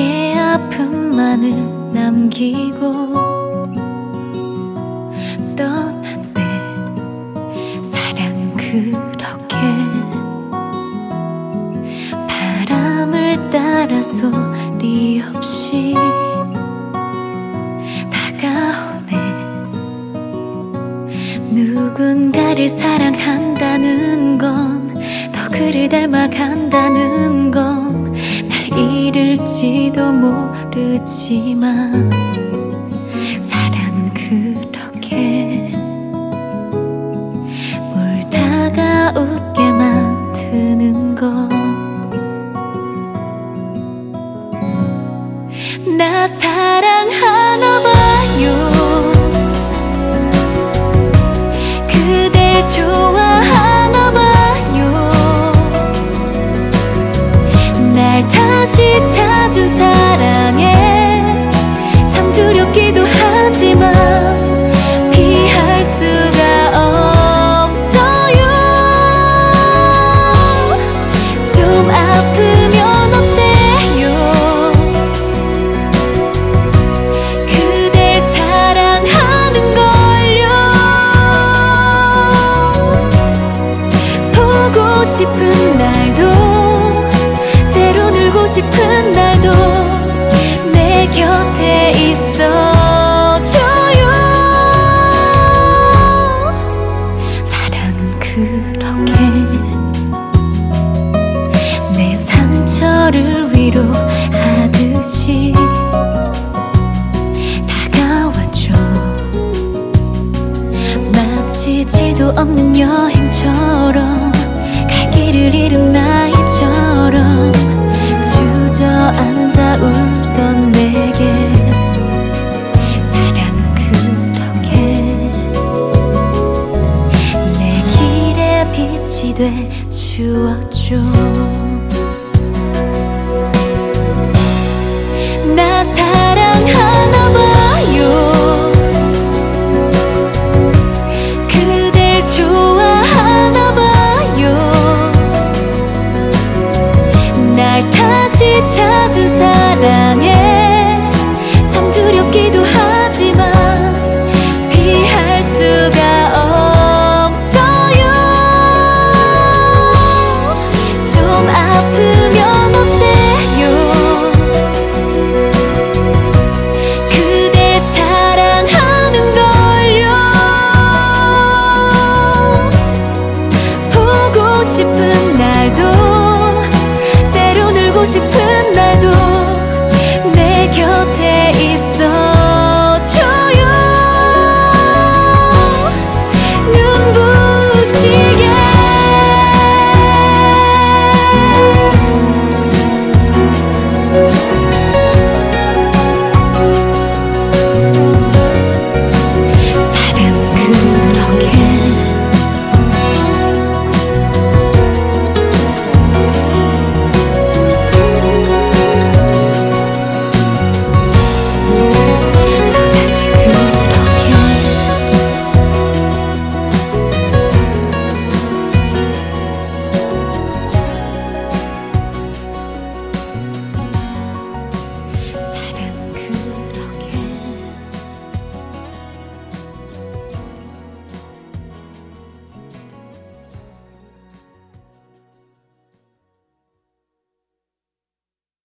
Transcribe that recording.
아픔만을 남기고 떠났네 사랑은 그렇게 바람을 따라 소리 없이 다가오네. 누군가를 사랑한다는 건 더 그를 닮아간다는 건날 잃을지도 모르지만 싶은 날도 때론 울고 싶은 날도 내 곁에 있어줘요. 사랑은 그렇게 내 상처를 위로하듯이 다가왔죠. 마치 지도 없는 여행처럼 갈 길을 잃은 나이처럼 주저앉아 울던 내게 사랑은 그렇게 내 길에 빛이 돼 주었죠 날도 때론 울고 싶은 날도